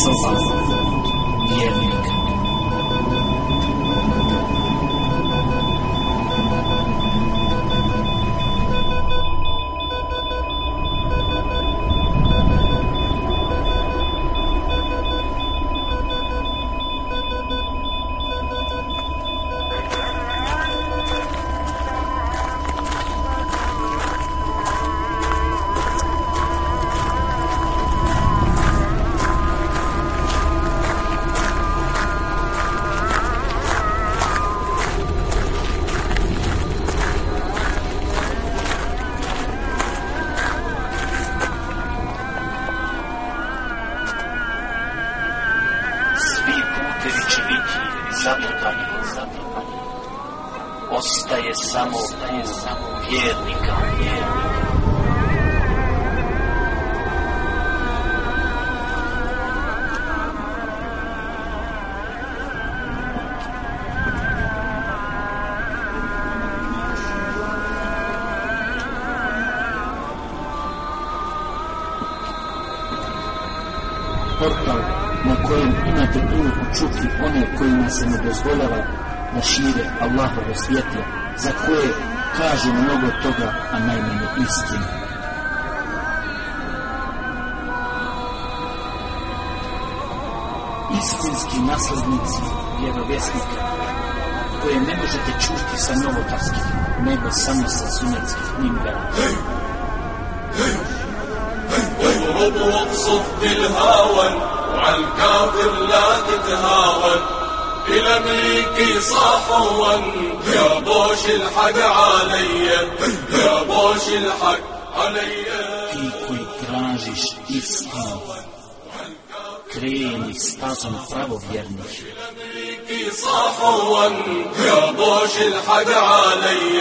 Sofa. Zatrpani. Ostaje samo put vjernika. vjernika. na kojem imate priliku čuti one kojima se ne dozvoljava da šire Allahovo svjetlo, za koje kažu mnogo toga, a najmanje istinu. Istinski naslednici vjerovjesnika, koje ne možete čuti sa novotarskih, nego samo sa sunetskih mimbera. اضرب واقصف بالهاون وعلى الكافر لا تتهاون. إلى أمريكي صاحوا. يا بوش الحق علي. يا بوش الحق علي. Ti koji tražiš istinu, kreni stazom pravovjernih, أمريكي صاحوا. يا بوش الحق علي.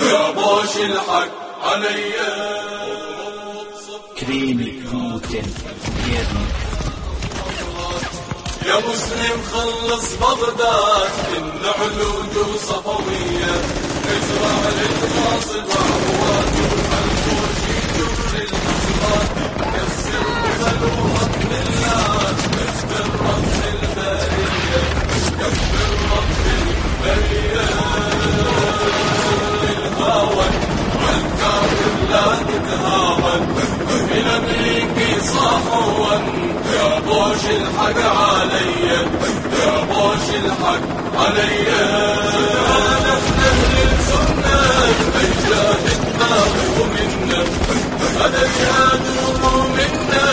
يا بوش الحق علي. يا مسلم خلص بغداد من علود صفوية. اجرع للغاصب عهوات الفوشي جر المسرات كسر بلوغة ملات اكبر رب البرية. البرية. لا تتهاون. أمريكي صاحوا يا بوش الحق علي يا بوش الحق علي نحن أهل السنة أجدادنا ومنا هذا جهادهم منا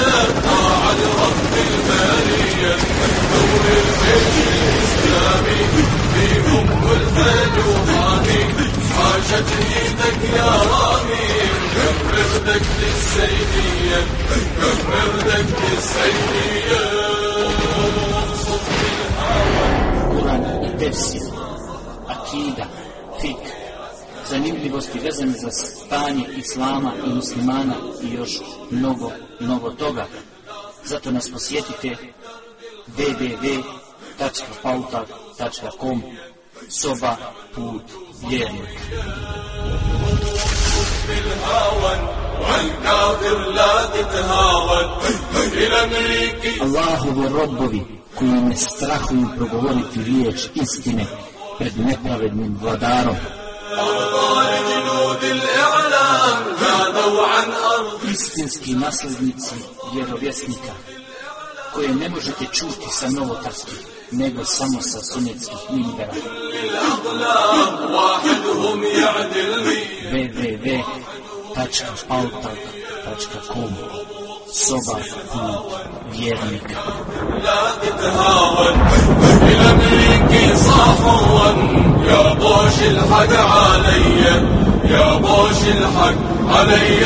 طاعة لرب البرية نور الجيش الإسلامي فيهم كل هاني عاشت إيدك يا كم ردك للسيدية كم ردك للسيدية واقصف بالهوى Kur'an i tefsir, akida, fik, zanimljivosti vezane za stanje islama i muslimana i još mnogo, mnogo toga. Zato nas posjetite www.pautal.com soba put vjernik. Allahove robovi koji ne strahuju progovoriti riječ istine pred nepravednim vladarom. Istinski naslednici vjerovjesnika koje ne možete čuti sa novotarskih nego samo sa sunetskih minbera. www.sunetskih minbera واحدهم يعدلني www.pautal.com soba put vjernika لا تتهاون إلى أمريكي صاحوا يا بوش الحق علي يا بوش الحق علي